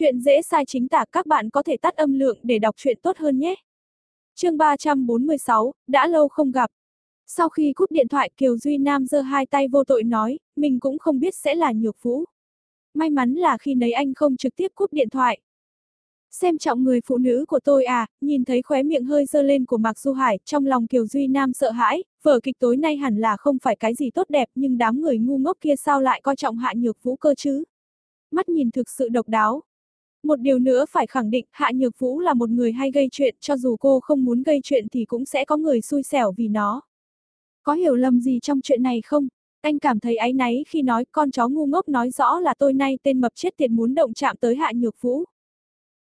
Chuyện dễ sai chính tả các bạn có thể tắt âm lượng để đọc chuyện tốt hơn nhé. chương 346, đã lâu không gặp. Sau khi cúp điện thoại Kiều Duy Nam giơ hai tay vô tội nói, mình cũng không biết sẽ là nhược vũ. May mắn là khi nấy anh không trực tiếp cúp điện thoại. Xem trọng người phụ nữ của tôi à, nhìn thấy khóe miệng hơi dơ lên của Mạc Du Hải, trong lòng Kiều Duy Nam sợ hãi, vở kịch tối nay hẳn là không phải cái gì tốt đẹp nhưng đám người ngu ngốc kia sao lại coi trọng hạ nhược vũ cơ chứ. Mắt nhìn thực sự độc đáo, một điều nữa phải khẳng định, Hạ Nhược Vũ là một người hay gây chuyện, cho dù cô không muốn gây chuyện thì cũng sẽ có người xui xẻo vì nó. Có hiểu lầm gì trong chuyện này không? Anh cảm thấy áy náy khi nói con chó ngu ngốc nói rõ là tôi nay tên mập chết tiệt muốn động chạm tới Hạ Nhược Vũ.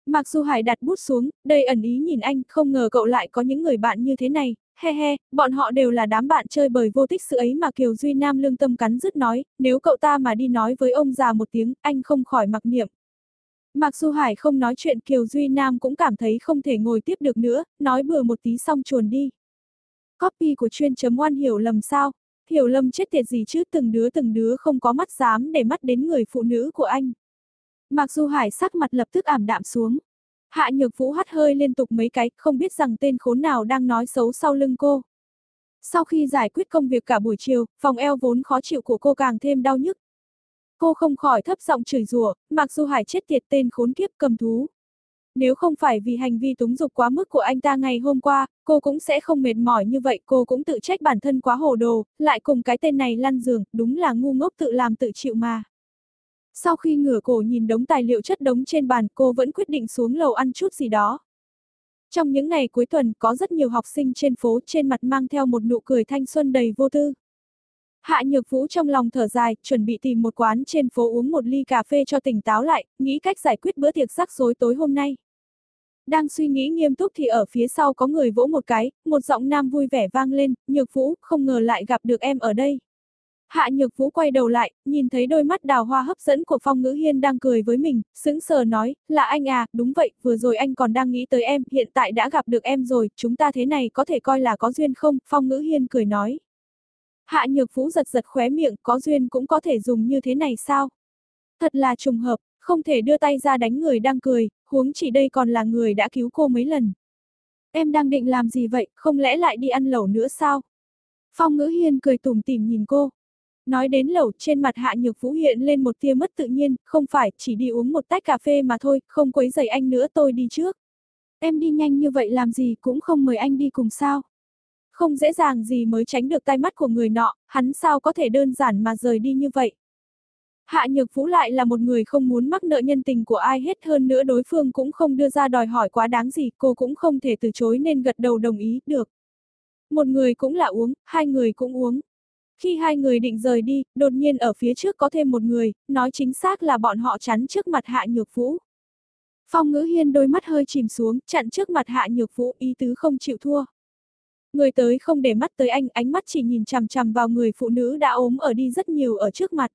Mặc dù Hải đặt bút xuống, đầy ẩn ý nhìn anh, không ngờ cậu lại có những người bạn như thế này, he he, bọn họ đều là đám bạn chơi bời vô tích sự ấy mà Kiều Duy Nam lương tâm cắn rứt nói, nếu cậu ta mà đi nói với ông già một tiếng, anh không khỏi mặc niệm, Mặc dù Hải không nói chuyện Kiều Duy Nam cũng cảm thấy không thể ngồi tiếp được nữa, nói bừa một tí xong chuồn đi. Copy của chuyên chấm oan hiểu lầm sao? Hiểu lầm chết tiệt gì chứ từng đứa từng đứa không có mắt dám để mắt đến người phụ nữ của anh. Mặc dù Hải sắc mặt lập tức ảm đạm xuống. Hạ Nhược Vũ hắt hơi liên tục mấy cái, không biết rằng tên khốn nào đang nói xấu sau lưng cô. Sau khi giải quyết công việc cả buổi chiều, phòng eo vốn khó chịu của cô càng thêm đau nhức, Cô không khỏi thấp giọng chửi rủa, mặc dù Hải chết tiệt tên khốn kiếp cầm thú. Nếu không phải vì hành vi túng dục quá mức của anh ta ngày hôm qua, cô cũng sẽ không mệt mỏi như vậy, cô cũng tự trách bản thân quá hồ đồ, lại cùng cái tên này lăn giường, đúng là ngu ngốc tự làm tự chịu mà. Sau khi ngửa cổ nhìn đống tài liệu chất đống trên bàn, cô vẫn quyết định xuống lầu ăn chút gì đó. Trong những ngày cuối tuần, có rất nhiều học sinh trên phố trên mặt mang theo một nụ cười thanh xuân đầy vô tư. Hạ Nhược Vũ trong lòng thở dài, chuẩn bị tìm một quán trên phố uống một ly cà phê cho tỉnh táo lại, nghĩ cách giải quyết bữa tiệc rắc rối tối hôm nay. Đang suy nghĩ nghiêm túc thì ở phía sau có người vỗ một cái, một giọng nam vui vẻ vang lên, Nhược Vũ, không ngờ lại gặp được em ở đây. Hạ Nhược Vũ quay đầu lại, nhìn thấy đôi mắt đào hoa hấp dẫn của Phong Ngữ Hiên đang cười với mình, sững sờ nói, là anh à, đúng vậy, vừa rồi anh còn đang nghĩ tới em, hiện tại đã gặp được em rồi, chúng ta thế này có thể coi là có duyên không, Phong Ngữ Hiên cười nói. Hạ Nhược Vũ giật giật khóe miệng, có duyên cũng có thể dùng như thế này sao? Thật là trùng hợp, không thể đưa tay ra đánh người đang cười, huống chỉ đây còn là người đã cứu cô mấy lần. Em đang định làm gì vậy, không lẽ lại đi ăn lẩu nữa sao? Phong ngữ hiên cười tủm tỉm nhìn cô. Nói đến lẩu, trên mặt Hạ Nhược Vũ hiện lên một tia mất tự nhiên, không phải, chỉ đi uống một tách cà phê mà thôi, không quấy rầy anh nữa tôi đi trước. Em đi nhanh như vậy làm gì cũng không mời anh đi cùng sao? Không dễ dàng gì mới tránh được tai mắt của người nọ, hắn sao có thể đơn giản mà rời đi như vậy. Hạ Nhược Vũ lại là một người không muốn mắc nợ nhân tình của ai hết hơn nữa đối phương cũng không đưa ra đòi hỏi quá đáng gì, cô cũng không thể từ chối nên gật đầu đồng ý, được. Một người cũng là uống, hai người cũng uống. Khi hai người định rời đi, đột nhiên ở phía trước có thêm một người, nói chính xác là bọn họ chắn trước mặt Hạ Nhược Vũ. Phong ngữ hiên đôi mắt hơi chìm xuống, chặn trước mặt Hạ Nhược Vũ ý tứ không chịu thua. Người tới không để mắt tới anh, ánh mắt chỉ nhìn chằm chằm vào người phụ nữ đã ốm ở đi rất nhiều ở trước mặt.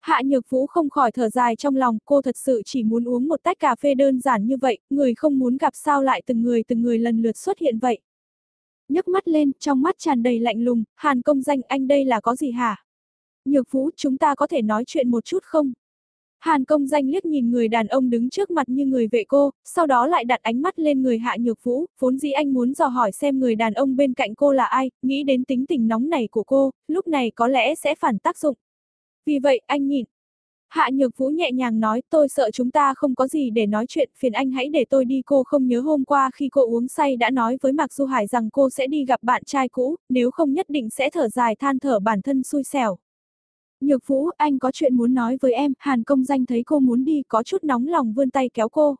Hạ Nhược Vũ không khỏi thở dài trong lòng, cô thật sự chỉ muốn uống một tách cà phê đơn giản như vậy, người không muốn gặp sao lại từng người từng người lần lượt xuất hiện vậy. nhấc mắt lên, trong mắt tràn đầy lạnh lùng, Hàn công danh anh đây là có gì hả? Nhược Vũ, chúng ta có thể nói chuyện một chút không? Hàn công danh liếc nhìn người đàn ông đứng trước mặt như người vệ cô, sau đó lại đặt ánh mắt lên người hạ nhược vũ, vốn dĩ anh muốn dò hỏi xem người đàn ông bên cạnh cô là ai, nghĩ đến tính tình nóng này của cô, lúc này có lẽ sẽ phản tác dụng. Vì vậy, anh nhìn. Hạ nhược vũ nhẹ nhàng nói, tôi sợ chúng ta không có gì để nói chuyện, phiền anh hãy để tôi đi cô không nhớ hôm qua khi cô uống say đã nói với Mạc Du Hải rằng cô sẽ đi gặp bạn trai cũ, nếu không nhất định sẽ thở dài than thở bản thân xui xẻo. Nhược Vũ, anh có chuyện muốn nói với em, Hàn công danh thấy cô muốn đi, có chút nóng lòng vươn tay kéo cô.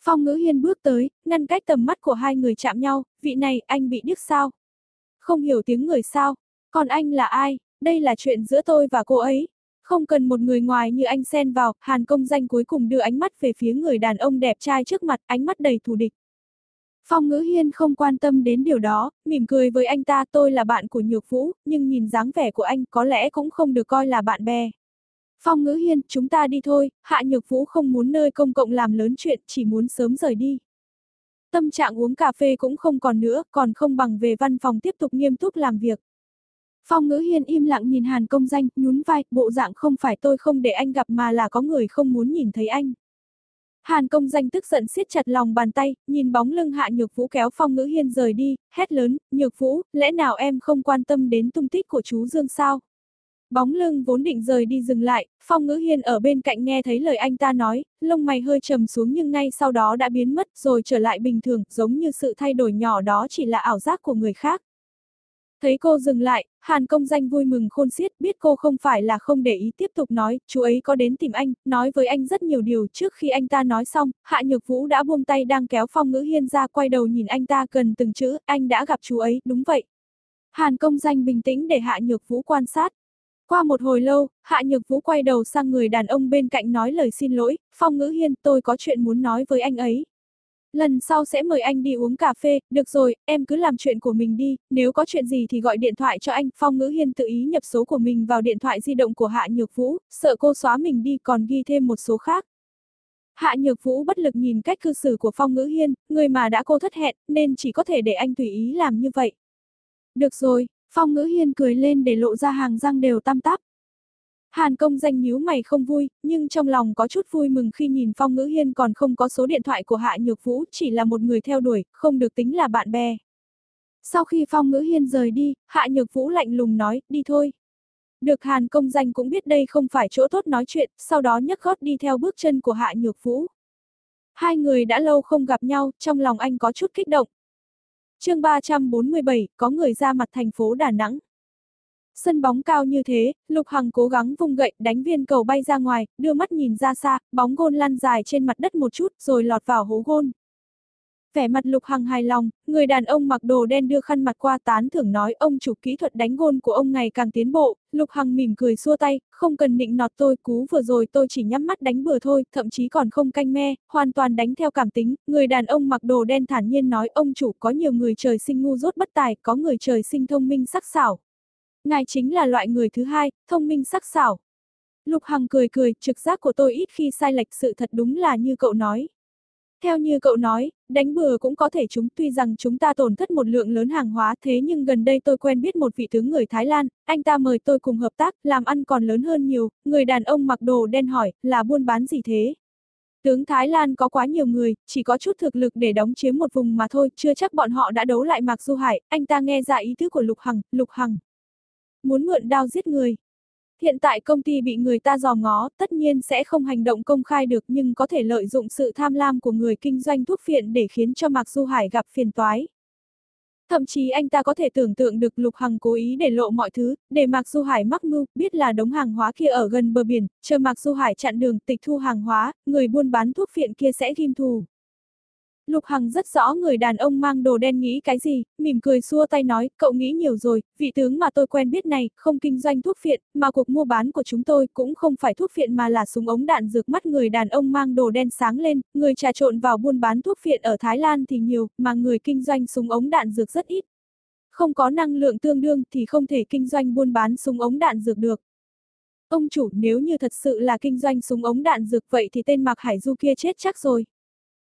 Phong ngữ hiên bước tới, ngăn cách tầm mắt của hai người chạm nhau, vị này, anh bị điếc sao? Không hiểu tiếng người sao? Còn anh là ai? Đây là chuyện giữa tôi và cô ấy. Không cần một người ngoài như anh xen vào, Hàn công danh cuối cùng đưa ánh mắt về phía người đàn ông đẹp trai trước mặt, ánh mắt đầy thù địch. Phong ngữ hiên không quan tâm đến điều đó, mỉm cười với anh ta tôi là bạn của Nhược Vũ, nhưng nhìn dáng vẻ của anh có lẽ cũng không được coi là bạn bè. Phong ngữ hiên, chúng ta đi thôi, Hạ Nhược Vũ không muốn nơi công cộng làm lớn chuyện, chỉ muốn sớm rời đi. Tâm trạng uống cà phê cũng không còn nữa, còn không bằng về văn phòng tiếp tục nghiêm túc làm việc. Phong ngữ hiên im lặng nhìn Hàn công danh, nhún vai, bộ dạng không phải tôi không để anh gặp mà là có người không muốn nhìn thấy anh. Hàn công danh tức giận siết chặt lòng bàn tay, nhìn bóng lưng hạ nhược vũ kéo phong ngữ hiên rời đi, hét lớn, nhược vũ, lẽ nào em không quan tâm đến tung tích của chú Dương sao? Bóng lưng vốn định rời đi dừng lại, phong ngữ hiên ở bên cạnh nghe thấy lời anh ta nói, lông mày hơi trầm xuống nhưng ngay sau đó đã biến mất rồi trở lại bình thường, giống như sự thay đổi nhỏ đó chỉ là ảo giác của người khác. Thấy cô dừng lại, Hàn công danh vui mừng khôn xiết, biết cô không phải là không để ý tiếp tục nói, chú ấy có đến tìm anh, nói với anh rất nhiều điều trước khi anh ta nói xong, Hạ Nhược Vũ đã buông tay đang kéo phong ngữ hiên ra quay đầu nhìn anh ta gần từng chữ, anh đã gặp chú ấy, đúng vậy. Hàn công danh bình tĩnh để Hạ Nhược Vũ quan sát. Qua một hồi lâu, Hạ Nhược Vũ quay đầu sang người đàn ông bên cạnh nói lời xin lỗi, Phong Ngữ Hiên, tôi có chuyện muốn nói với anh ấy, Lần sau sẽ mời anh đi uống cà phê, được rồi, em cứ làm chuyện của mình đi, nếu có chuyện gì thì gọi điện thoại cho anh. Phong Ngữ Hiên tự ý nhập số của mình vào điện thoại di động của Hạ Nhược Vũ, sợ cô xóa mình đi còn ghi thêm một số khác. Hạ Nhược Vũ bất lực nhìn cách cư xử của Phong Ngữ Hiên, người mà đã cô thất hẹn, nên chỉ có thể để anh tùy ý làm như vậy. Được rồi, Phong Ngữ Hiên cười lên để lộ ra hàng răng đều tam tắp. Hàn công danh nhíu mày không vui, nhưng trong lòng có chút vui mừng khi nhìn Phong Ngữ Hiên còn không có số điện thoại của Hạ Nhược Vũ, chỉ là một người theo đuổi, không được tính là bạn bè. Sau khi Phong Ngữ Hiên rời đi, Hạ Nhược Vũ lạnh lùng nói, đi thôi. Được Hàn công danh cũng biết đây không phải chỗ tốt nói chuyện, sau đó nhấc gót đi theo bước chân của Hạ Nhược Vũ. Hai người đã lâu không gặp nhau, trong lòng anh có chút kích động. chương 347, có người ra mặt thành phố Đà Nẵng. Sân bóng cao như thế, Lục Hằng cố gắng vung gậy đánh viên cầu bay ra ngoài, đưa mắt nhìn ra xa, bóng gôn lăn dài trên mặt đất một chút rồi lọt vào hố gôn. Vẻ mặt Lục Hằng hài lòng, người đàn ông mặc đồ đen đưa khăn mặt qua tán thưởng nói ông chủ kỹ thuật đánh gôn của ông ngày càng tiến bộ, Lục Hằng mỉm cười xua tay, không cần nịnh nọt tôi cú vừa rồi tôi chỉ nhắm mắt đánh bừa thôi, thậm chí còn không canh me, hoàn toàn đánh theo cảm tính, người đàn ông mặc đồ đen thản nhiên nói ông chủ có nhiều người trời sinh ngu dốt bất tài, có người trời sinh thông minh sắc sảo, Ngài chính là loại người thứ hai, thông minh sắc sảo. Lục Hằng cười cười, trực giác của tôi ít khi sai lệch sự thật đúng là như cậu nói. Theo như cậu nói, đánh bừa cũng có thể chúng tuy rằng chúng ta tổn thất một lượng lớn hàng hóa thế nhưng gần đây tôi quen biết một vị tướng người Thái Lan, anh ta mời tôi cùng hợp tác, làm ăn còn lớn hơn nhiều, người đàn ông mặc đồ đen hỏi, là buôn bán gì thế? Tướng Thái Lan có quá nhiều người, chỉ có chút thực lực để đóng chiếm một vùng mà thôi, chưa chắc bọn họ đã đấu lại Mạc Du Hải, anh ta nghe ra ý tứ của Lục Hằng, Lục Hằng muốn mượn đao giết người. Hiện tại công ty bị người ta dò ngó, tất nhiên sẽ không hành động công khai được nhưng có thể lợi dụng sự tham lam của người kinh doanh thuốc phiện để khiến cho Mạc Du Hải gặp phiền toái. Thậm chí anh ta có thể tưởng tượng được Lục Hằng cố ý để lộ mọi thứ, để Mạc Du Hải mắc mưu, biết là đống hàng hóa kia ở gần bờ biển, chờ Mạc Du Hải chặn đường tịch thu hàng hóa, người buôn bán thuốc phiện kia sẽ ghim thù. Lục Hằng rất rõ người đàn ông mang đồ đen nghĩ cái gì, mỉm cười xua tay nói, cậu nghĩ nhiều rồi, vị tướng mà tôi quen biết này, không kinh doanh thuốc phiện, mà cuộc mua bán của chúng tôi cũng không phải thuốc phiện mà là súng ống đạn dược mắt người đàn ông mang đồ đen sáng lên, người trà trộn vào buôn bán thuốc phiện ở Thái Lan thì nhiều, mà người kinh doanh súng ống đạn dược rất ít. Không có năng lượng tương đương thì không thể kinh doanh buôn bán súng ống đạn dược được. Ông chủ nếu như thật sự là kinh doanh súng ống đạn dược vậy thì tên Mạc Hải Du kia chết chắc rồi.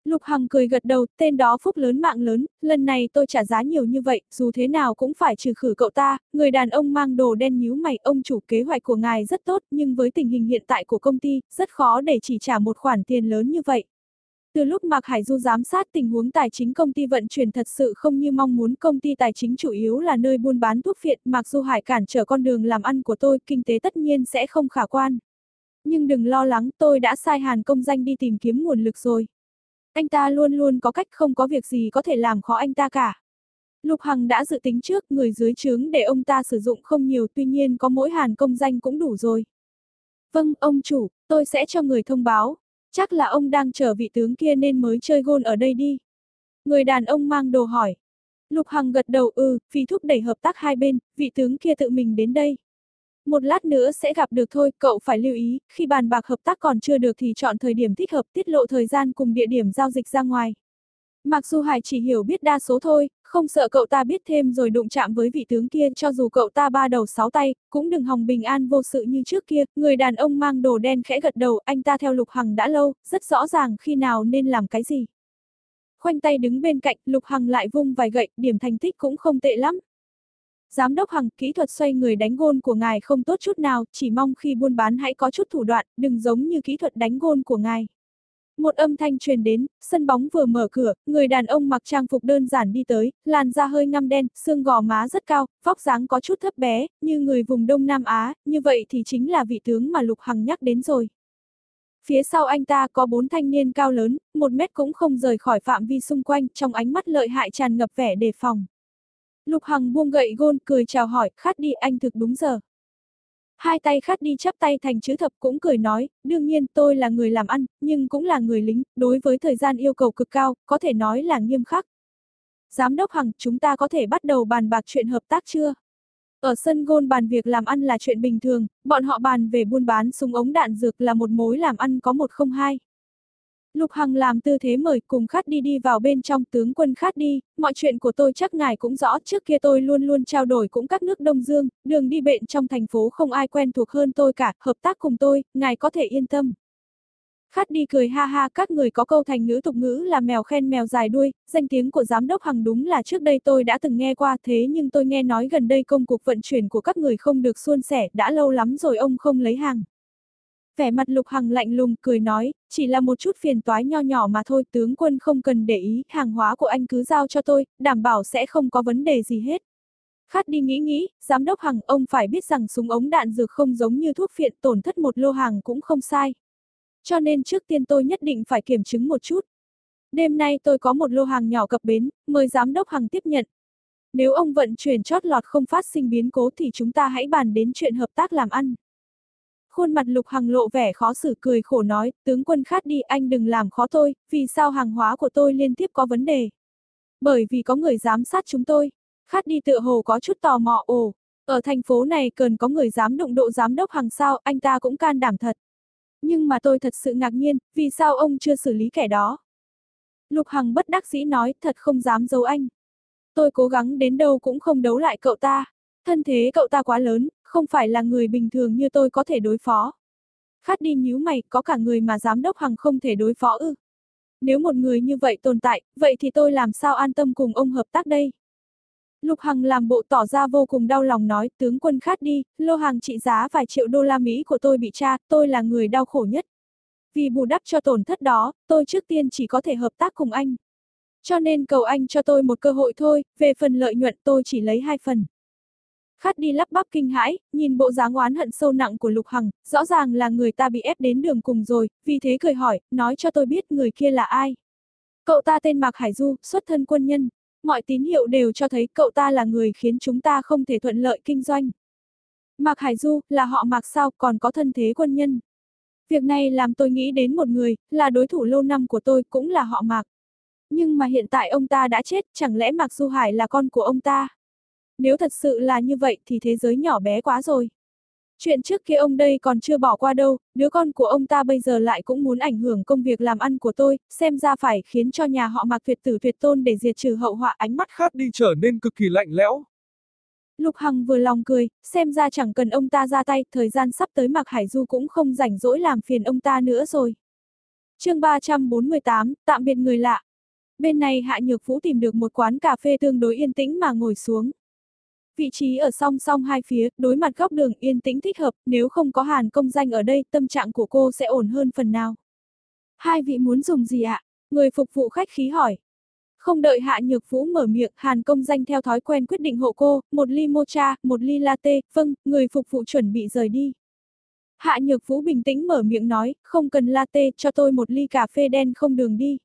Lục Hằng cười gật đầu, tên đó phúc lớn mạng lớn, lần này tôi trả giá nhiều như vậy, dù thế nào cũng phải trừ khử cậu ta, người đàn ông mang đồ đen nhíu mày, ông chủ kế hoạch của ngài rất tốt, nhưng với tình hình hiện tại của công ty, rất khó để chỉ trả một khoản tiền lớn như vậy. Từ lúc Mạc Hải Du giám sát tình huống tài chính công ty vận chuyển thật sự không như mong muốn công ty tài chính chủ yếu là nơi buôn bán thuốc phiện, Mạc Du Hải cản trở con đường làm ăn của tôi, kinh tế tất nhiên sẽ không khả quan. Nhưng đừng lo lắng, tôi đã sai Hàn công danh đi tìm kiếm nguồn lực rồi. Anh ta luôn luôn có cách không có việc gì có thể làm khó anh ta cả. Lục Hằng đã dự tính trước người dưới trướng để ông ta sử dụng không nhiều tuy nhiên có mỗi hàn công danh cũng đủ rồi. Vâng, ông chủ, tôi sẽ cho người thông báo. Chắc là ông đang chờ vị tướng kia nên mới chơi gôn ở đây đi. Người đàn ông mang đồ hỏi. Lục Hằng gật đầu ừ, vì thúc đẩy hợp tác hai bên, vị tướng kia tự mình đến đây. Một lát nữa sẽ gặp được thôi, cậu phải lưu ý, khi bàn bạc hợp tác còn chưa được thì chọn thời điểm thích hợp tiết lộ thời gian cùng địa điểm giao dịch ra ngoài. Mặc dù Hải chỉ hiểu biết đa số thôi, không sợ cậu ta biết thêm rồi đụng chạm với vị tướng kia cho dù cậu ta ba đầu sáu tay, cũng đừng hòng bình an vô sự như trước kia, người đàn ông mang đồ đen khẽ gật đầu, anh ta theo Lục Hằng đã lâu, rất rõ ràng khi nào nên làm cái gì. Khoanh tay đứng bên cạnh, Lục Hằng lại vung vài gậy, điểm thành tích cũng không tệ lắm, Giám đốc Hằng, kỹ thuật xoay người đánh gôn của ngài không tốt chút nào, chỉ mong khi buôn bán hãy có chút thủ đoạn, đừng giống như kỹ thuật đánh gôn của ngài. Một âm thanh truyền đến, sân bóng vừa mở cửa, người đàn ông mặc trang phục đơn giản đi tới, làn da hơi ngăm đen, xương gò má rất cao, vóc dáng có chút thấp bé, như người vùng Đông Nam Á, như vậy thì chính là vị tướng mà Lục Hằng nhắc đến rồi. Phía sau anh ta có bốn thanh niên cao lớn, một mét cũng không rời khỏi phạm vi xung quanh, trong ánh mắt lợi hại tràn ngập vẻ đề phòng. Lục Hằng buông gậy gôn cười chào hỏi, khát đi anh thực đúng giờ. Hai tay khát đi chắp tay thành chữ thập cũng cười nói, đương nhiên tôi là người làm ăn, nhưng cũng là người lính, đối với thời gian yêu cầu cực cao, có thể nói là nghiêm khắc. Giám đốc Hằng, chúng ta có thể bắt đầu bàn bạc chuyện hợp tác chưa? Ở sân gôn bàn việc làm ăn là chuyện bình thường, bọn họ bàn về buôn bán súng ống đạn dược là một mối làm ăn có một không hai. Lục Hằng làm tư thế mời cùng khát đi đi vào bên trong tướng quân khát đi, mọi chuyện của tôi chắc ngài cũng rõ trước kia tôi luôn luôn trao đổi cũng các nước Đông Dương, đường đi bệnh trong thành phố không ai quen thuộc hơn tôi cả, hợp tác cùng tôi, ngài có thể yên tâm. Khát đi cười ha ha các người có câu thành ngữ tục ngữ là mèo khen mèo dài đuôi, danh tiếng của giám đốc Hằng đúng là trước đây tôi đã từng nghe qua thế nhưng tôi nghe nói gần đây công cuộc vận chuyển của các người không được suôn sẻ, đã lâu lắm rồi ông không lấy hàng. Vẻ mặt Lục Hằng lạnh lùng cười nói, chỉ là một chút phiền toái nho nhỏ mà thôi, tướng quân không cần để ý, hàng hóa của anh cứ giao cho tôi, đảm bảo sẽ không có vấn đề gì hết. Khát đi nghĩ nghĩ, giám đốc Hằng, ông phải biết rằng súng ống đạn dược không giống như thuốc phiện tổn thất một lô hàng cũng không sai. Cho nên trước tiên tôi nhất định phải kiểm chứng một chút. Đêm nay tôi có một lô hàng nhỏ cập bến, mời giám đốc Hằng tiếp nhận. Nếu ông vận chuyển chót lọt không phát sinh biến cố thì chúng ta hãy bàn đến chuyện hợp tác làm ăn. Khuôn mặt Lục Hằng lộ vẻ khó xử cười khổ nói, tướng quân khát đi anh đừng làm khó tôi, vì sao hàng hóa của tôi liên tiếp có vấn đề. Bởi vì có người giám sát chúng tôi. Khát đi tựa hồ có chút tò mò ồ, ở thành phố này cần có người dám đụng độ giám đốc hàng sao, anh ta cũng can đảm thật. Nhưng mà tôi thật sự ngạc nhiên, vì sao ông chưa xử lý kẻ đó? Lục Hằng bất đắc dĩ nói, thật không dám giấu anh. Tôi cố gắng đến đâu cũng không đấu lại cậu ta. Thân thế cậu ta quá lớn, không phải là người bình thường như tôi có thể đối phó. Khát đi nhíu mày, có cả người mà giám đốc Hằng không thể đối phó ư. Nếu một người như vậy tồn tại, vậy thì tôi làm sao an tâm cùng ông hợp tác đây? Lục Hằng làm bộ tỏ ra vô cùng đau lòng nói, tướng quân khát đi, lô hàng trị giá vài triệu đô la Mỹ của tôi bị tra, tôi là người đau khổ nhất. Vì bù đắp cho tổn thất đó, tôi trước tiên chỉ có thể hợp tác cùng anh. Cho nên cầu anh cho tôi một cơ hội thôi, về phần lợi nhuận tôi chỉ lấy hai phần. Khát đi lắp bắp kinh hãi, nhìn bộ dáng oán hận sâu nặng của Lục Hằng, rõ ràng là người ta bị ép đến đường cùng rồi, vì thế cười hỏi, nói cho tôi biết người kia là ai. Cậu ta tên Mạc Hải Du, xuất thân quân nhân. Mọi tín hiệu đều cho thấy cậu ta là người khiến chúng ta không thể thuận lợi kinh doanh. Mạc Hải Du, là họ Mạc sao, còn có thân thế quân nhân. Việc này làm tôi nghĩ đến một người, là đối thủ lâu năm của tôi, cũng là họ Mạc. Nhưng mà hiện tại ông ta đã chết, chẳng lẽ Mạc Du Hải là con của ông ta? Nếu thật sự là như vậy thì thế giới nhỏ bé quá rồi. Chuyện trước kia ông đây còn chưa bỏ qua đâu, đứa con của ông ta bây giờ lại cũng muốn ảnh hưởng công việc làm ăn của tôi, xem ra phải khiến cho nhà họ mặc tuyệt tử tuyệt tôn để diệt trừ hậu họa ánh mắt khát đi trở nên cực kỳ lạnh lẽo. Lục Hằng vừa lòng cười, xem ra chẳng cần ông ta ra tay, thời gian sắp tới Mạc Hải Du cũng không rảnh rỗi làm phiền ông ta nữa rồi. chương 348, tạm biệt người lạ. Bên này Hạ Nhược Vũ tìm được một quán cà phê tương đối yên tĩnh mà ngồi xuống. Vị trí ở song song hai phía, đối mặt góc đường yên tĩnh thích hợp, nếu không có hàn công danh ở đây, tâm trạng của cô sẽ ổn hơn phần nào. Hai vị muốn dùng gì ạ? Người phục vụ khách khí hỏi. Không đợi Hạ Nhược Vũ mở miệng, Hàn công danh theo thói quen quyết định hộ cô, một ly mocha, một ly latte, vâng, người phục vụ chuẩn bị rời đi. Hạ Nhược Vũ bình tĩnh mở miệng nói, không cần latte, cho tôi một ly cà phê đen không đường đi.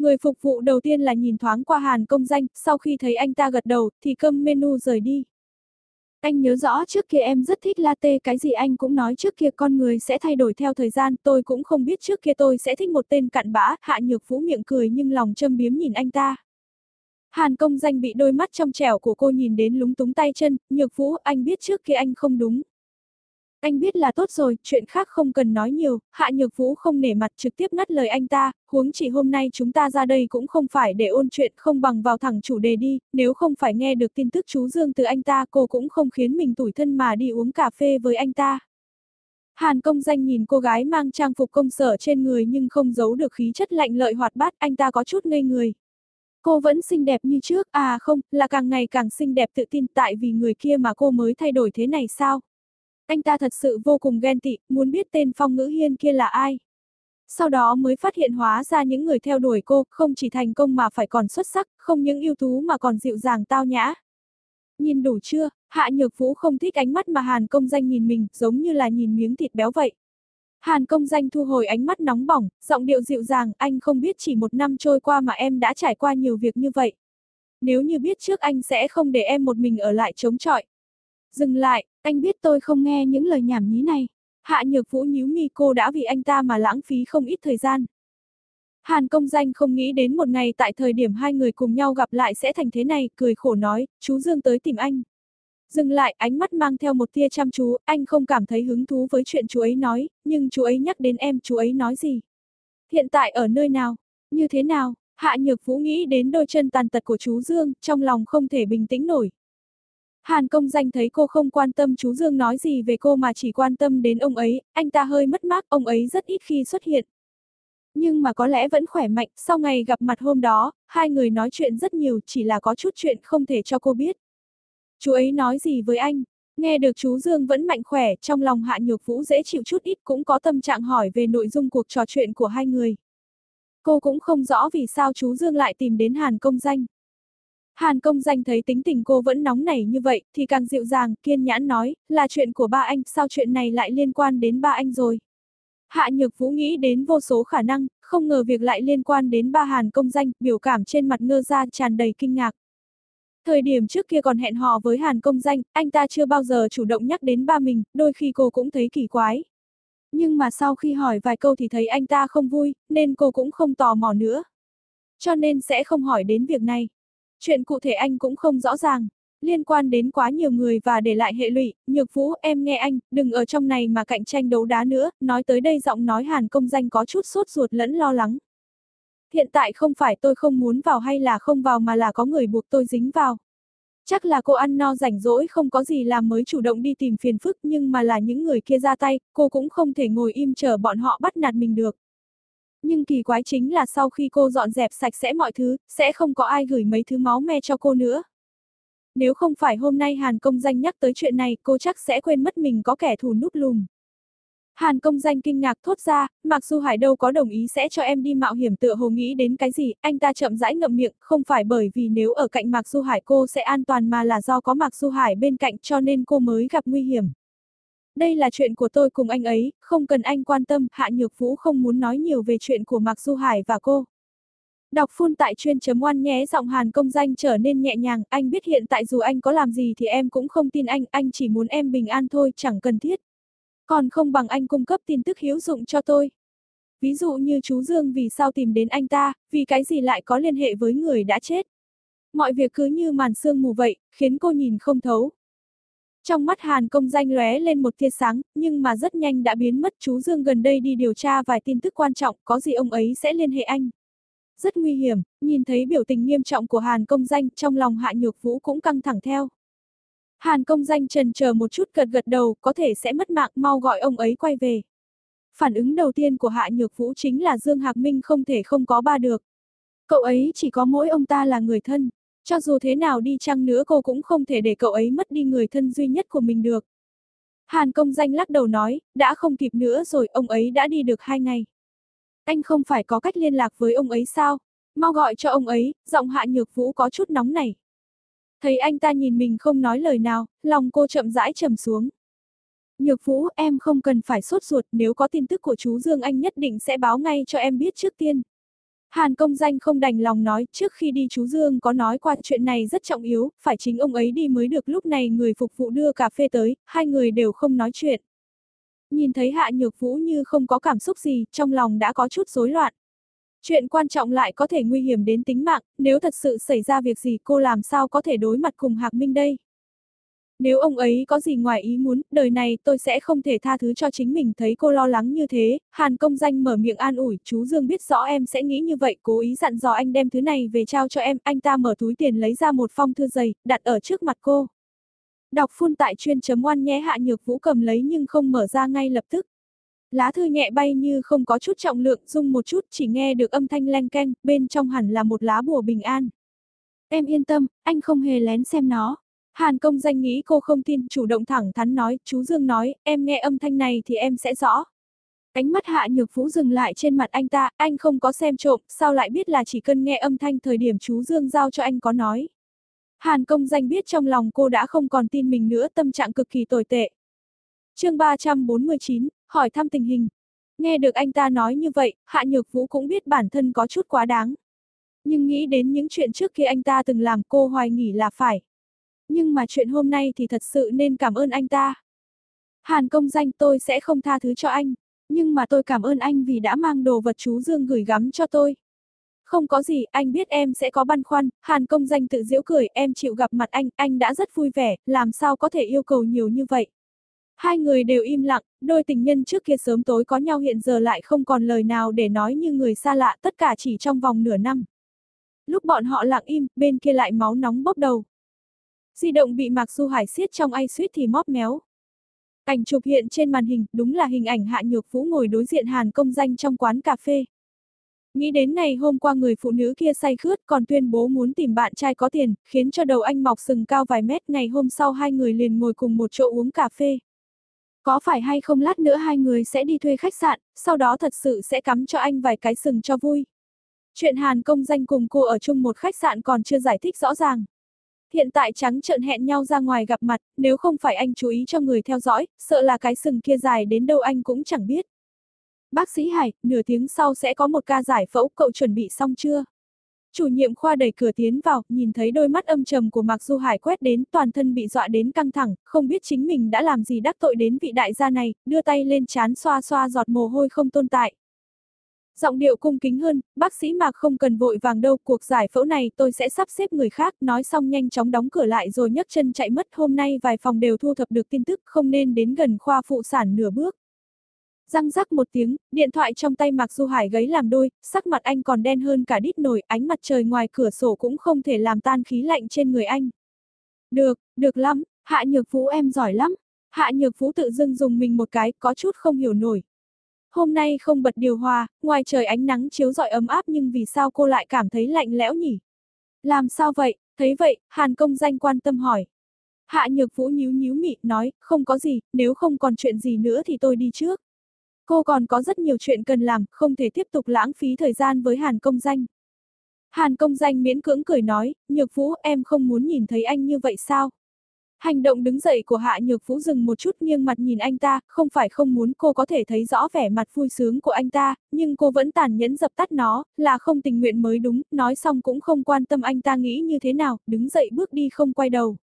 Người phục vụ đầu tiên là nhìn thoáng qua Hàn công danh, sau khi thấy anh ta gật đầu, thì cơm menu rời đi. Anh nhớ rõ trước kia em rất thích latte cái gì anh cũng nói trước kia con người sẽ thay đổi theo thời gian, tôi cũng không biết trước kia tôi sẽ thích một tên cặn bã, hạ nhược phú miệng cười nhưng lòng châm biếm nhìn anh ta. Hàn công danh bị đôi mắt trong trẻo của cô nhìn đến lúng túng tay chân, nhược phú anh biết trước kia anh không đúng, anh biết là tốt rồi, chuyện khác không cần nói nhiều, Hạ Nhược Vũ không nể mặt trực tiếp ngắt lời anh ta, huống chỉ hôm nay chúng ta ra đây cũng không phải để ôn chuyện không bằng vào thẳng chủ đề đi, nếu không phải nghe được tin tức chú Dương từ anh ta cô cũng không khiến mình tủi thân mà đi uống cà phê với anh ta. Hàn công danh nhìn cô gái mang trang phục công sở trên người nhưng không giấu được khí chất lạnh lợi hoạt bát, anh ta có chút ngây người. Cô vẫn xinh đẹp như trước, à không, là càng ngày càng xinh đẹp tự tin tại vì người kia mà cô mới thay đổi thế này sao? Anh ta thật sự vô cùng ghen tị, muốn biết tên Phong Ngữ Hiên kia là ai. Sau đó mới phát hiện hóa ra những người theo đuổi cô không chỉ thành công mà phải còn xuất sắc, không những ưu tú mà còn dịu dàng tao nhã. Nhìn đủ chưa, Hạ Nhược Vũ không thích ánh mắt mà Hàn Công Danh nhìn mình, giống như là nhìn miếng thịt béo vậy. Hàn Công Danh thu hồi ánh mắt nóng bỏng, giọng điệu dịu dàng, anh không biết chỉ một năm trôi qua mà em đã trải qua nhiều việc như vậy. Nếu như biết trước anh sẽ không để em một mình ở lại chống chọi. Dừng lại, anh biết tôi không nghe những lời nhảm nhí này. Hạ Nhược Vũ nhíu mi cô đã vì anh ta mà lãng phí không ít thời gian. Hàn công danh không nghĩ đến một ngày tại thời điểm hai người cùng nhau gặp lại sẽ thành thế này, cười khổ nói, chú Dương tới tìm anh. Dừng lại, ánh mắt mang theo một tia chăm chú, anh không cảm thấy hứng thú với chuyện chú ấy nói, nhưng chú ấy nhắc đến em, chú ấy nói gì? Hiện tại ở nơi nào? Như thế nào? Hạ Nhược Vũ nghĩ đến đôi chân tàn tật của chú Dương, trong lòng không thể bình tĩnh nổi. Hàn công danh thấy cô không quan tâm chú Dương nói gì về cô mà chỉ quan tâm đến ông ấy, anh ta hơi mất mát, ông ấy rất ít khi xuất hiện. Nhưng mà có lẽ vẫn khỏe mạnh, sau ngày gặp mặt hôm đó, hai người nói chuyện rất nhiều chỉ là có chút chuyện không thể cho cô biết. Chú ấy nói gì với anh? Nghe được chú Dương vẫn mạnh khỏe, trong lòng Hạ Nhược Vũ dễ chịu chút ít cũng có tâm trạng hỏi về nội dung cuộc trò chuyện của hai người. Cô cũng không rõ vì sao chú Dương lại tìm đến Hàn công danh. Hàn công danh thấy tính tình cô vẫn nóng nảy như vậy, thì càng dịu dàng, kiên nhãn nói, là chuyện của ba anh, sao chuyện này lại liên quan đến ba anh rồi. Hạ Nhược Vũ nghĩ đến vô số khả năng, không ngờ việc lại liên quan đến ba Hàn công danh, biểu cảm trên mặt ngơ ra tràn đầy kinh ngạc. Thời điểm trước kia còn hẹn hò với Hàn công danh, anh ta chưa bao giờ chủ động nhắc đến ba mình, đôi khi cô cũng thấy kỳ quái. Nhưng mà sau khi hỏi vài câu thì thấy anh ta không vui, nên cô cũng không tò mò nữa. Cho nên sẽ không hỏi đến việc này. Chuyện cụ thể anh cũng không rõ ràng, liên quan đến quá nhiều người và để lại hệ lụy, nhược vũ em nghe anh, đừng ở trong này mà cạnh tranh đấu đá nữa, nói tới đây giọng nói hàn công danh có chút sốt ruột lẫn lo lắng. Hiện tại không phải tôi không muốn vào hay là không vào mà là có người buộc tôi dính vào. Chắc là cô ăn no rảnh rỗi không có gì làm mới chủ động đi tìm phiền phức nhưng mà là những người kia ra tay, cô cũng không thể ngồi im chờ bọn họ bắt nạt mình được. Nhưng kỳ quái chính là sau khi cô dọn dẹp sạch sẽ mọi thứ, sẽ không có ai gửi mấy thứ máu me cho cô nữa. Nếu không phải hôm nay Hàn công danh nhắc tới chuyện này, cô chắc sẽ quên mất mình có kẻ thù núp lùm. Hàn công danh kinh ngạc thốt ra, mặc dù Hải đâu có đồng ý sẽ cho em đi mạo hiểm tựa hồ nghĩ đến cái gì, anh ta chậm rãi ngậm miệng, không phải bởi vì nếu ở cạnh Mạc Du Hải cô sẽ an toàn mà là do có Mạc Du Hải bên cạnh cho nên cô mới gặp nguy hiểm. Đây là chuyện của tôi cùng anh ấy, không cần anh quan tâm, Hạ Nhược Vũ không muốn nói nhiều về chuyện của Mạc Du Hải và cô. Đọc phun tại chuyên chấm oan nhé giọng Hàn công danh trở nên nhẹ nhàng, anh biết hiện tại dù anh có làm gì thì em cũng không tin anh, anh chỉ muốn em bình an thôi, chẳng cần thiết. Còn không bằng anh cung cấp tin tức hữu dụng cho tôi. Ví dụ như chú Dương vì sao tìm đến anh ta, vì cái gì lại có liên hệ với người đã chết. Mọi việc cứ như màn sương mù vậy, khiến cô nhìn không thấu. Trong mắt Hàn công danh lóe lên một tia sáng, nhưng mà rất nhanh đã biến mất chú Dương gần đây đi điều tra vài tin tức quan trọng, có gì ông ấy sẽ liên hệ anh. Rất nguy hiểm, nhìn thấy biểu tình nghiêm trọng của Hàn công danh, trong lòng Hạ Nhược Vũ cũng căng thẳng theo. Hàn công danh trần chờ một chút gật gật đầu, có thể sẽ mất mạng, mau gọi ông ấy quay về. Phản ứng đầu tiên của Hạ Nhược Vũ chính là Dương Hạc Minh không thể không có ba được. Cậu ấy chỉ có mỗi ông ta là người thân, cho dù thế nào đi chăng nữa cô cũng không thể để cậu ấy mất đi người thân duy nhất của mình được. Hàn công danh lắc đầu nói, đã không kịp nữa rồi, ông ấy đã đi được hai ngày. Anh không phải có cách liên lạc với ông ấy sao? Mau gọi cho ông ấy, giọng hạ nhược vũ có chút nóng này. Thấy anh ta nhìn mình không nói lời nào, lòng cô chậm rãi trầm xuống. Nhược vũ, em không cần phải sốt ruột, nếu có tin tức của chú Dương anh nhất định sẽ báo ngay cho em biết trước tiên. Hàn công danh không đành lòng nói, trước khi đi chú Dương có nói qua chuyện này rất trọng yếu, phải chính ông ấy đi mới được lúc này người phục vụ đưa cà phê tới, hai người đều không nói chuyện. Nhìn thấy Hạ Nhược Vũ như không có cảm xúc gì, trong lòng đã có chút rối loạn. Chuyện quan trọng lại có thể nguy hiểm đến tính mạng, nếu thật sự xảy ra việc gì cô làm sao có thể đối mặt cùng Hạc Minh đây? Nếu ông ấy có gì ngoài ý muốn, đời này tôi sẽ không thể tha thứ cho chính mình thấy cô lo lắng như thế, Hàn công danh mở miệng an ủi, chú Dương biết rõ em sẽ nghĩ như vậy, cố ý dặn dò anh đem thứ này về trao cho em, anh ta mở túi tiền lấy ra một phong thư dày, đặt ở trước mặt cô. Đọc phun tại chuyên chấm oan nhé hạ nhược vũ cầm lấy nhưng không mở ra ngay lập tức. Lá thư nhẹ bay như không có chút trọng lượng, rung một chút chỉ nghe được âm thanh leng keng, bên trong hẳn là một lá bùa bình an. Em yên tâm, anh không hề lén xem nó, Hàn công danh nghĩ cô không tin, chủ động thẳng thắn nói, chú Dương nói, em nghe âm thanh này thì em sẽ rõ. Cánh mắt Hạ Nhược Vũ dừng lại trên mặt anh ta, anh không có xem trộm, sao lại biết là chỉ cần nghe âm thanh thời điểm chú Dương giao cho anh có nói. Hàn công danh biết trong lòng cô đã không còn tin mình nữa tâm trạng cực kỳ tồi tệ. chương 349, hỏi thăm tình hình. Nghe được anh ta nói như vậy, Hạ Nhược Vũ cũng biết bản thân có chút quá đáng. Nhưng nghĩ đến những chuyện trước kia anh ta từng làm cô hoài nghỉ là phải. Nhưng mà chuyện hôm nay thì thật sự nên cảm ơn anh ta. Hàn công danh tôi sẽ không tha thứ cho anh, nhưng mà tôi cảm ơn anh vì đã mang đồ vật chú Dương gửi gắm cho tôi. Không có gì, anh biết em sẽ có băn khoăn, Hàn công danh tự giễu cười, em chịu gặp mặt anh, anh đã rất vui vẻ, làm sao có thể yêu cầu nhiều như vậy. Hai người đều im lặng, đôi tình nhân trước kia sớm tối có nhau hiện giờ lại không còn lời nào để nói như người xa lạ, tất cả chỉ trong vòng nửa năm. Lúc bọn họ lặng im, bên kia lại máu nóng bốc đầu. Di động bị Mạc Du Hải siết trong ai suýt thì móp méo. Ảnh chụp hiện trên màn hình, đúng là hình ảnh Hạ Nhược Vũ ngồi đối diện Hàn công danh trong quán cà phê. Nghĩ đến ngày hôm qua người phụ nữ kia say khướt còn tuyên bố muốn tìm bạn trai có tiền, khiến cho đầu anh mọc sừng cao vài mét ngày hôm sau hai người liền ngồi cùng một chỗ uống cà phê. Có phải hay không lát nữa hai người sẽ đi thuê khách sạn, sau đó thật sự sẽ cắm cho anh vài cái sừng cho vui. Chuyện Hàn công danh cùng cô ở chung một khách sạn còn chưa giải thích rõ ràng. Hiện tại trắng trợn hẹn nhau ra ngoài gặp mặt, nếu không phải anh chú ý cho người theo dõi, sợ là cái sừng kia dài đến đâu anh cũng chẳng biết. Bác sĩ Hải, nửa tiếng sau sẽ có một ca giải phẫu, cậu chuẩn bị xong chưa? Chủ nhiệm khoa đẩy cửa tiến vào, nhìn thấy đôi mắt âm trầm của Mạc Du Hải quét đến, toàn thân bị dọa đến căng thẳng, không biết chính mình đã làm gì đắc tội đến vị đại gia này, đưa tay lên chán xoa xoa giọt mồ hôi không tồn tại. Giọng điệu cung kính hơn, bác sĩ Mạc không cần vội vàng đâu, cuộc giải phẫu này tôi sẽ sắp xếp người khác, nói xong nhanh chóng đóng cửa lại rồi nhấc chân chạy mất, hôm nay vài phòng đều thu thập được tin tức, không nên đến gần khoa phụ sản nửa bước. Răng rắc một tiếng, điện thoại trong tay Mạc Du Hải gấy làm đôi, sắc mặt anh còn đen hơn cả đít nổi, ánh mặt trời ngoài cửa sổ cũng không thể làm tan khí lạnh trên người anh. Được, được lắm, Hạ Nhược Vũ em giỏi lắm. Hạ Nhược Vũ tự dưng dùng mình một cái, có chút không hiểu nổi. Hôm nay không bật điều hòa, ngoài trời ánh nắng chiếu rọi ấm áp nhưng vì sao cô lại cảm thấy lạnh lẽo nhỉ? Làm sao vậy? Thấy vậy, Hàn công danh quan tâm hỏi. Hạ Nhược Vũ nhíu nhíu mị, nói, không có gì, nếu không còn chuyện gì nữa thì tôi đi trước. Cô còn có rất nhiều chuyện cần làm, không thể tiếp tục lãng phí thời gian với Hàn công danh. Hàn công danh miễn cưỡng cười nói, Nhược Vũ em không muốn nhìn thấy anh như vậy sao? Hành động đứng dậy của Hạ Nhược Vũ dừng một chút nghiêng mặt nhìn anh ta, không phải không muốn cô có thể thấy rõ vẻ mặt vui sướng của anh ta, nhưng cô vẫn tàn nhẫn dập tắt nó, là không tình nguyện mới đúng, nói xong cũng không quan tâm anh ta nghĩ như thế nào, đứng dậy bước đi không quay đầu.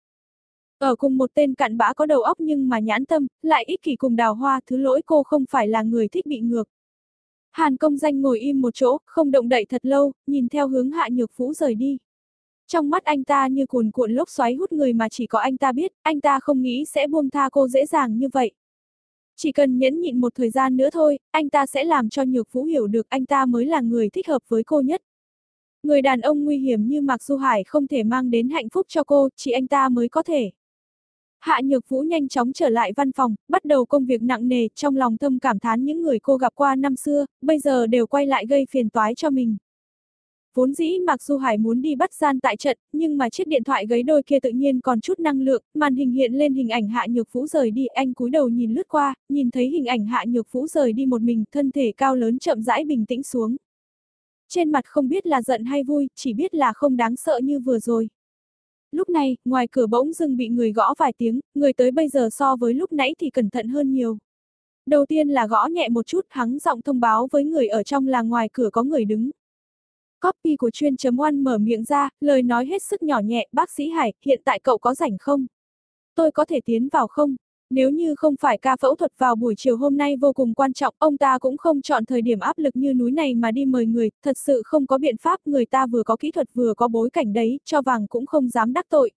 Ở cùng một tên cặn bã có đầu óc nhưng mà nhãn tâm, lại ích kỷ cùng đào hoa, thứ lỗi cô không phải là người thích bị ngược. Hàn công danh ngồi im một chỗ, không động đậy thật lâu, nhìn theo hướng hạ nhược vũ rời đi. Trong mắt anh ta như cuồn cuộn lốc xoáy hút người mà chỉ có anh ta biết, anh ta không nghĩ sẽ buông tha cô dễ dàng như vậy. Chỉ cần nhẫn nhịn một thời gian nữa thôi, anh ta sẽ làm cho Nhược Vũ hiểu được anh ta mới là người thích hợp với cô nhất. Người đàn ông nguy hiểm như Mạc Du Hải không thể mang đến hạnh phúc cho cô, chỉ anh ta mới có thể. Hạ Nhược Vũ nhanh chóng trở lại văn phòng, bắt đầu công việc nặng nề, trong lòng thâm cảm thán những người cô gặp qua năm xưa, bây giờ đều quay lại gây phiền toái cho mình. Vốn dĩ Mạc Du Hải muốn đi bắt gian tại trận, nhưng mà chiếc điện thoại gấy đôi kia tự nhiên còn chút năng lượng, màn hình hiện lên hình ảnh Hạ Nhược Vũ rời đi, anh cúi đầu nhìn lướt qua, nhìn thấy hình ảnh Hạ Nhược Vũ rời đi một mình, thân thể cao lớn chậm rãi bình tĩnh xuống. Trên mặt không biết là giận hay vui, chỉ biết là không đáng sợ như vừa rồi. Lúc này, ngoài cửa bỗng dưng bị người gõ vài tiếng, người tới bây giờ so với lúc nãy thì cẩn thận hơn nhiều. Đầu tiên là gõ nhẹ một chút, hắn giọng thông báo với người ở trong là ngoài cửa có người đứng. Copy của chuyên chấm oan mở miệng ra, lời nói hết sức nhỏ nhẹ, bác sĩ Hải, hiện tại cậu có rảnh không? Tôi có thể tiến vào không? Nếu như không phải ca phẫu thuật vào buổi chiều hôm nay vô cùng quan trọng, ông ta cũng không chọn thời điểm áp lực như núi này mà đi mời người, thật sự không có biện pháp, người ta vừa có kỹ thuật vừa có bối cảnh đấy, cho vàng cũng không dám đắc tội.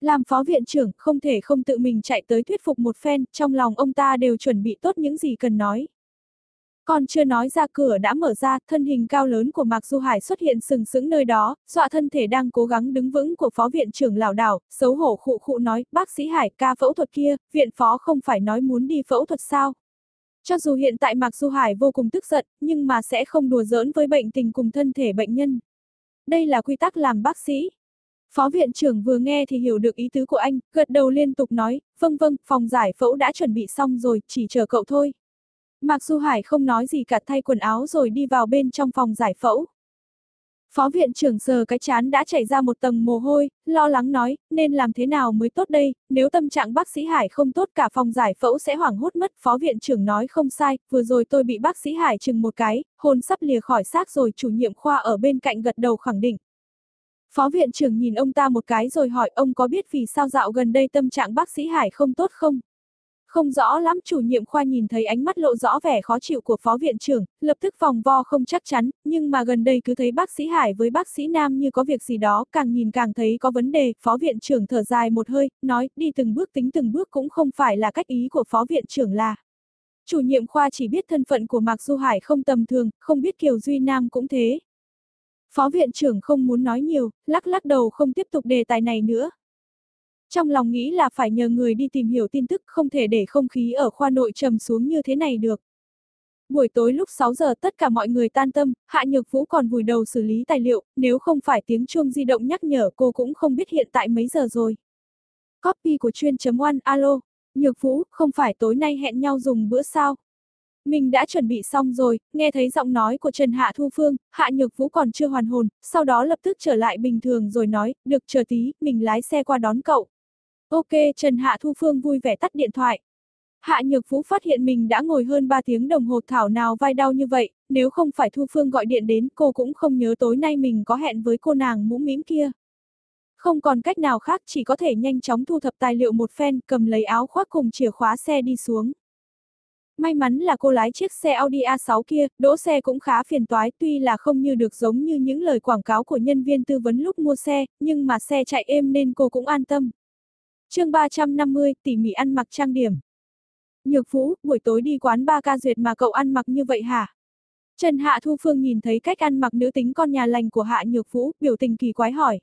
Làm phó viện trưởng, không thể không tự mình chạy tới thuyết phục một phen, trong lòng ông ta đều chuẩn bị tốt những gì cần nói. Còn chưa nói ra cửa đã mở ra, thân hình cao lớn của Mạc Du Hải xuất hiện sừng sững nơi đó, dọa thân thể đang cố gắng đứng vững của phó viện trưởng lảo đảo, xấu hổ khụ khụ nói, bác sĩ Hải ca phẫu thuật kia, viện phó không phải nói muốn đi phẫu thuật sao. Cho dù hiện tại Mạc Du Hải vô cùng tức giận, nhưng mà sẽ không đùa giỡn với bệnh tình cùng thân thể bệnh nhân. Đây là quy tắc làm bác sĩ. Phó viện trưởng vừa nghe thì hiểu được ý tứ của anh, gật đầu liên tục nói, vâng vâng, phòng giải phẫu đã chuẩn bị xong rồi, chỉ chờ cậu thôi. Mạc Du Hải không nói gì cả thay quần áo rồi đi vào bên trong phòng giải phẫu. Phó viện trưởng sờ cái chán đã chảy ra một tầng mồ hôi, lo lắng nói, nên làm thế nào mới tốt đây, nếu tâm trạng bác sĩ Hải không tốt cả phòng giải phẫu sẽ hoảng hốt mất. Phó viện trưởng nói không sai, vừa rồi tôi bị bác sĩ Hải chừng một cái, hồn sắp lìa khỏi xác rồi chủ nhiệm khoa ở bên cạnh gật đầu khẳng định. Phó viện trưởng nhìn ông ta một cái rồi hỏi ông có biết vì sao dạo gần đây tâm trạng bác sĩ Hải không tốt không? Không rõ lắm, chủ nhiệm khoa nhìn thấy ánh mắt lộ rõ vẻ khó chịu của phó viện trưởng, lập tức vòng vo không chắc chắn, nhưng mà gần đây cứ thấy bác sĩ Hải với bác sĩ Nam như có việc gì đó, càng nhìn càng thấy có vấn đề, phó viện trưởng thở dài một hơi, nói, đi từng bước tính từng bước cũng không phải là cách ý của phó viện trưởng là. Chủ nhiệm khoa chỉ biết thân phận của Mạc Du Hải không tầm thường, không biết Kiều Duy Nam cũng thế. Phó viện trưởng không muốn nói nhiều, lắc lắc đầu không tiếp tục đề tài này nữa. Trong lòng nghĩ là phải nhờ người đi tìm hiểu tin tức không thể để không khí ở khoa nội trầm xuống như thế này được. Buổi tối lúc 6 giờ tất cả mọi người tan tâm, Hạ Nhược Vũ còn vùi đầu xử lý tài liệu, nếu không phải tiếng chuông di động nhắc nhở cô cũng không biết hiện tại mấy giờ rồi. Copy của chuyên chấm oan alo, Nhược Vũ, không phải tối nay hẹn nhau dùng bữa sao? Mình đã chuẩn bị xong rồi, nghe thấy giọng nói của Trần Hạ Thu Phương, Hạ Nhược Vũ còn chưa hoàn hồn, sau đó lập tức trở lại bình thường rồi nói, được chờ tí, mình lái xe qua đón cậu. Ok, Trần Hạ Thu Phương vui vẻ tắt điện thoại. Hạ Nhược Vũ phát hiện mình đã ngồi hơn 3 tiếng đồng hồ thảo nào vai đau như vậy, nếu không phải Thu Phương gọi điện đến cô cũng không nhớ tối nay mình có hẹn với cô nàng mũ mĩm kia. Không còn cách nào khác chỉ có thể nhanh chóng thu thập tài liệu một phen, cầm lấy áo khoác cùng chìa khóa xe đi xuống. May mắn là cô lái chiếc xe Audi A6 kia, đỗ xe cũng khá phiền toái tuy là không như được giống như những lời quảng cáo của nhân viên tư vấn lúc mua xe, nhưng mà xe chạy êm nên cô cũng an tâm chương 350, tỉ mỉ ăn mặc trang điểm. Nhược Vũ, buổi tối đi quán ba ca duyệt mà cậu ăn mặc như vậy hả? Trần Hạ Thu Phương nhìn thấy cách ăn mặc nữ tính con nhà lành của Hạ Nhược Vũ, biểu tình kỳ quái hỏi.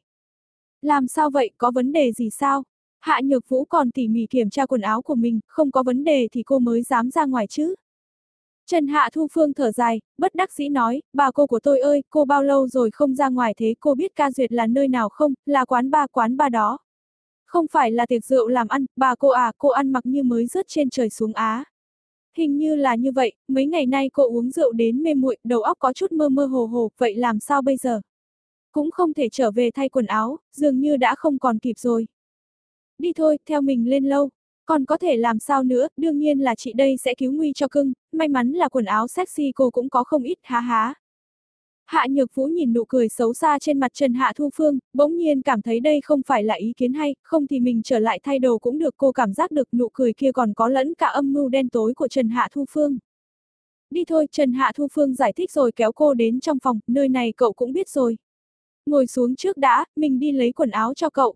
Làm sao vậy, có vấn đề gì sao? Hạ Nhược Vũ còn tỉ mỉ kiểm tra quần áo của mình, không có vấn đề thì cô mới dám ra ngoài chứ. Trần Hạ Thu Phương thở dài, bất đắc dĩ nói, bà cô của tôi ơi, cô bao lâu rồi không ra ngoài thế cô biết ca duyệt là nơi nào không, là quán ba quán ba đó. Không phải là tiệc rượu làm ăn, bà cô à, cô ăn mặc như mới rớt trên trời xuống Á. Hình như là như vậy, mấy ngày nay cô uống rượu đến mê muội, đầu óc có chút mơ mơ hồ hồ, vậy làm sao bây giờ? Cũng không thể trở về thay quần áo, dường như đã không còn kịp rồi. Đi thôi, theo mình lên lâu. Còn có thể làm sao nữa, đương nhiên là chị đây sẽ cứu nguy cho cưng, may mắn là quần áo sexy cô cũng có không ít, há há. Hạ Nhược Vũ nhìn nụ cười xấu xa trên mặt Trần Hạ Thu Phương, bỗng nhiên cảm thấy đây không phải là ý kiến hay, không thì mình trở lại thay đồ cũng được cô cảm giác được nụ cười kia còn có lẫn cả âm mưu đen tối của Trần Hạ Thu Phương. Đi thôi, Trần Hạ Thu Phương giải thích rồi kéo cô đến trong phòng, nơi này cậu cũng biết rồi. Ngồi xuống trước đã, mình đi lấy quần áo cho cậu.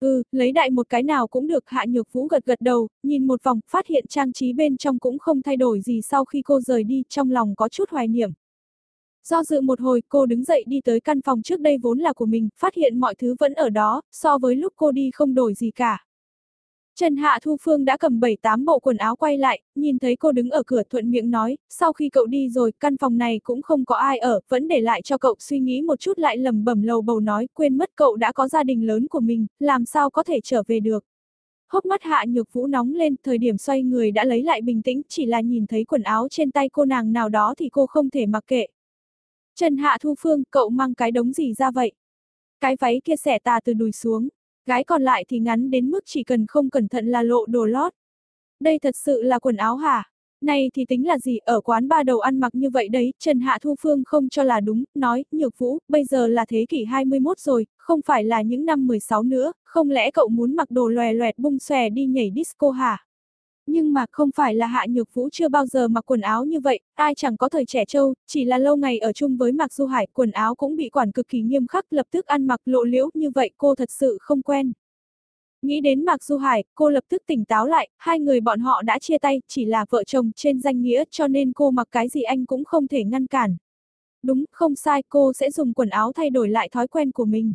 Ừ, lấy đại một cái nào cũng được Hạ Nhược Vũ gật gật đầu, nhìn một vòng, phát hiện trang trí bên trong cũng không thay đổi gì sau khi cô rời đi, trong lòng có chút hoài niệm. Do dự một hồi, cô đứng dậy đi tới căn phòng trước đây vốn là của mình, phát hiện mọi thứ vẫn ở đó, so với lúc cô đi không đổi gì cả. Trần Hạ Thu Phương đã cầm 7-8 bộ quần áo quay lại, nhìn thấy cô đứng ở cửa thuận miệng nói, sau khi cậu đi rồi, căn phòng này cũng không có ai ở, vẫn để lại cho cậu suy nghĩ một chút lại lầm bẩm lầu bầu nói, quên mất cậu đã có gia đình lớn của mình, làm sao có thể trở về được. Hốc mắt Hạ Nhược Vũ nóng lên, thời điểm xoay người đã lấy lại bình tĩnh, chỉ là nhìn thấy quần áo trên tay cô nàng nào đó thì cô không thể mặc kệ, Trần Hạ Thu Phương, cậu mang cái đống gì ra vậy? Cái váy kia xẻ tà từ đùi xuống, gái còn lại thì ngắn đến mức chỉ cần không cẩn thận là lộ đồ lót. Đây thật sự là quần áo hả? Này thì tính là gì, ở quán ba đầu ăn mặc như vậy đấy, Trần Hạ Thu Phương không cho là đúng, nói, nhược vũ, bây giờ là thế kỷ 21 rồi, không phải là những năm 16 nữa, không lẽ cậu muốn mặc đồ lòe loẹt bung xòe đi nhảy disco hả? Nhưng mà không phải là Hạ Nhược Vũ chưa bao giờ mặc quần áo như vậy, ai chẳng có thời trẻ trâu, chỉ là lâu ngày ở chung với Mạc Du Hải, quần áo cũng bị quản cực kỳ nghiêm khắc, lập tức ăn mặc lộ liễu như vậy cô thật sự không quen. Nghĩ đến Mạc Du Hải, cô lập tức tỉnh táo lại, hai người bọn họ đã chia tay, chỉ là vợ chồng trên danh nghĩa cho nên cô mặc cái gì anh cũng không thể ngăn cản. Đúng, không sai, cô sẽ dùng quần áo thay đổi lại thói quen của mình.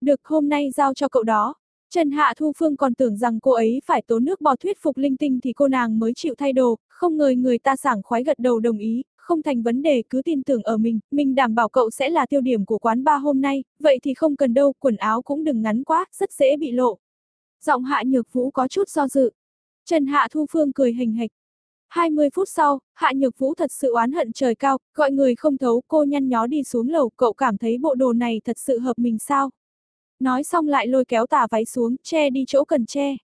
Được, hôm nay giao cho cậu đó. Trần Hạ Thu Phương còn tưởng rằng cô ấy phải tốn nước bò thuyết phục linh tinh thì cô nàng mới chịu thay đồ, không ngờ người ta sảng khoái gật đầu đồng ý, không thành vấn đề cứ tin tưởng ở mình, mình đảm bảo cậu sẽ là tiêu điểm của quán ba hôm nay, vậy thì không cần đâu, quần áo cũng đừng ngắn quá, rất dễ bị lộ. Giọng Hạ Nhược Vũ có chút do dự. Trần Hạ Thu Phương cười hình hạch. 20 phút sau, Hạ Nhược Vũ thật sự oán hận trời cao, gọi người không thấu, cô nhăn nhó đi xuống lầu, cậu cảm thấy bộ đồ này thật sự hợp mình sao? Nói xong lại lôi kéo tà váy xuống, che đi chỗ cần che.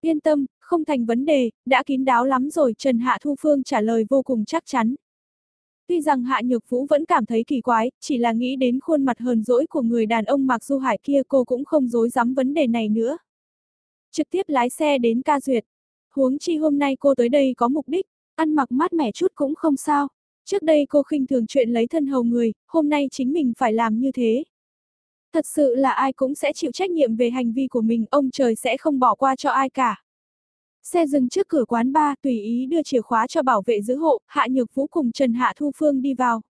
Yên tâm, không thành vấn đề, đã kín đáo lắm rồi, Trần Hạ Thu Phương trả lời vô cùng chắc chắn. Tuy rằng Hạ Nhược Vũ vẫn cảm thấy kỳ quái, chỉ là nghĩ đến khuôn mặt hờn dỗi của người đàn ông Mạc Du Hải kia cô cũng không dối dám vấn đề này nữa. Trực tiếp lái xe đến ca duyệt. Huống chi hôm nay cô tới đây có mục đích, ăn mặc mát mẻ chút cũng không sao. Trước đây cô khinh thường chuyện lấy thân hầu người, hôm nay chính mình phải làm như thế. Thật sự là ai cũng sẽ chịu trách nhiệm về hành vi của mình, ông trời sẽ không bỏ qua cho ai cả. Xe dừng trước cửa quán ba, tùy ý đưa chìa khóa cho bảo vệ giữ hộ, Hạ Nhược Vũ cùng Trần Hạ Thu Phương đi vào.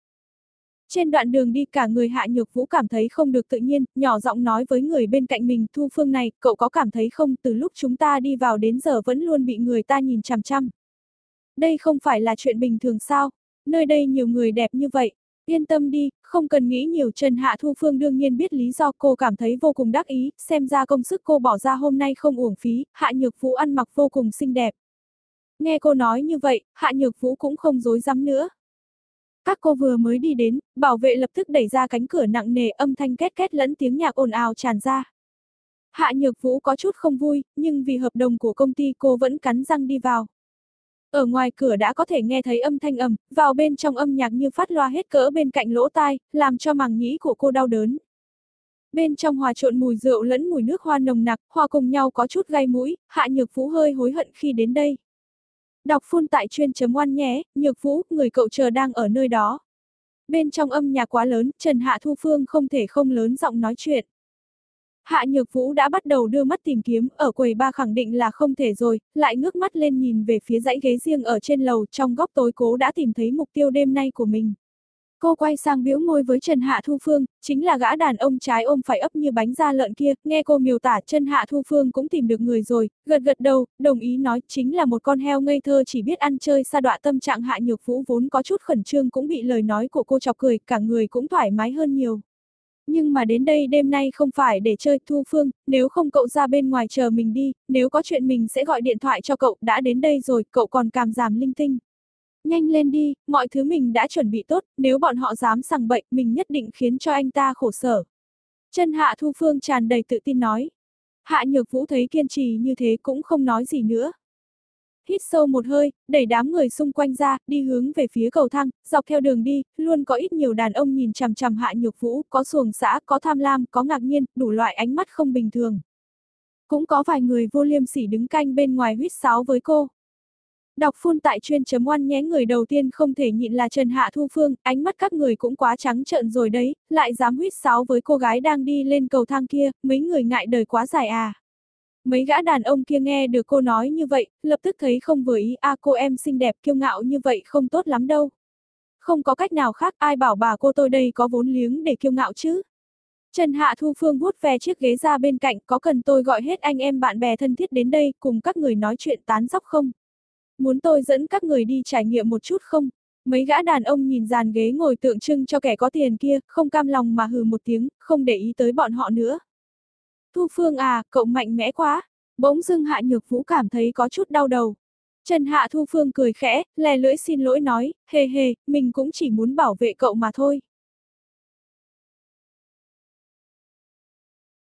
Trên đoạn đường đi cả người Hạ Nhược Vũ cảm thấy không được tự nhiên, nhỏ giọng nói với người bên cạnh mình, Thu Phương này, cậu có cảm thấy không, từ lúc chúng ta đi vào đến giờ vẫn luôn bị người ta nhìn chằm chằm. Đây không phải là chuyện bình thường sao, nơi đây nhiều người đẹp như vậy, Yên tâm đi, không cần nghĩ nhiều Trần Hạ Thu Phương đương nhiên biết lý do cô cảm thấy vô cùng đắc ý, xem ra công sức cô bỏ ra hôm nay không uổng phí, Hạ Nhược Vũ ăn mặc vô cùng xinh đẹp. Nghe cô nói như vậy, Hạ Nhược Vũ cũng không dối dám nữa. Các cô vừa mới đi đến, bảo vệ lập tức đẩy ra cánh cửa nặng nề âm thanh két két lẫn tiếng nhạc ồn ào tràn ra. Hạ Nhược Vũ có chút không vui, nhưng vì hợp đồng của công ty cô vẫn cắn răng đi vào. Ở ngoài cửa đã có thể nghe thấy âm thanh ầm, vào bên trong âm nhạc như phát loa hết cỡ bên cạnh lỗ tai, làm cho màng nhĩ của cô đau đớn. Bên trong hòa trộn mùi rượu lẫn mùi nước hoa nồng nặc, hòa cùng nhau có chút gai mũi, Hạ Nhược Vũ hơi hối hận khi đến đây. Đọc phun tại chuyên chấm oan nhé, Nhược Vũ, người cậu chờ đang ở nơi đó. Bên trong âm nhạc quá lớn, Trần Hạ Thu Phương không thể không lớn giọng nói chuyện. Hạ Nhược Vũ đã bắt đầu đưa mắt tìm kiếm, ở quầy ba khẳng định là không thể rồi, lại ngước mắt lên nhìn về phía dãy ghế riêng ở trên lầu, trong góc tối cố đã tìm thấy mục tiêu đêm nay của mình. Cô quay sang biểu môi với Trần Hạ Thu Phương, chính là gã đàn ông trái ôm phải ấp như bánh da lợn kia, nghe cô miêu tả Trần Hạ Thu Phương cũng tìm được người rồi, gật gật đầu, đồng ý nói chính là một con heo ngây thơ chỉ biết ăn chơi xa đọa tâm trạng Hạ Nhược Vũ vốn có chút khẩn trương cũng bị lời nói của cô chọc cười, cả người cũng thoải mái hơn nhiều. Nhưng mà đến đây đêm nay không phải để chơi Thu Phương, nếu không cậu ra bên ngoài chờ mình đi, nếu có chuyện mình sẽ gọi điện thoại cho cậu, đã đến đây rồi, cậu còn cảm giảm linh tinh. Nhanh lên đi, mọi thứ mình đã chuẩn bị tốt, nếu bọn họ dám sằng bậy, mình nhất định khiến cho anh ta khổ sở. Chân Hạ Thu Phương tràn đầy tự tin nói. Hạ Nhược Vũ thấy kiên trì như thế cũng không nói gì nữa hít sâu một hơi, đẩy đám người xung quanh ra, đi hướng về phía cầu thang, dọc theo đường đi, luôn có ít nhiều đàn ông nhìn chằm chằm hạ nhược vũ, có xuồng xã, có tham lam, có ngạc nhiên, đủ loại ánh mắt không bình thường. Cũng có vài người vô liêm sỉ đứng canh bên ngoài huýt sáo với cô. Đọc phun tại chuyên chấm oan nhé người đầu tiên không thể nhịn là Trần Hạ Thu Phương, ánh mắt các người cũng quá trắng trợn rồi đấy, lại dám huýt sáo với cô gái đang đi lên cầu thang kia, mấy người ngại đời quá dài à. Mấy gã đàn ông kia nghe được cô nói như vậy, lập tức thấy không vừa ý, a à, cô em xinh đẹp kiêu ngạo như vậy không tốt lắm đâu. Không có cách nào khác, ai bảo bà cô tôi đây có vốn liếng để kiêu ngạo chứ. Trần Hạ Thu Phương vuốt ve chiếc ghế ra bên cạnh, có cần tôi gọi hết anh em bạn bè thân thiết đến đây, cùng các người nói chuyện tán dóc không? Muốn tôi dẫn các người đi trải nghiệm một chút không? Mấy gã đàn ông nhìn dàn ghế ngồi tượng trưng cho kẻ có tiền kia, không cam lòng mà hừ một tiếng, không để ý tới bọn họ nữa. Thu Phương à, cậu mạnh mẽ quá. Bỗng dưng Hạ Nhược Vũ cảm thấy có chút đau đầu. Trần Hạ Thu Phương cười khẽ, lè lưỡi xin lỗi nói, hề hề, mình cũng chỉ muốn bảo vệ cậu mà thôi.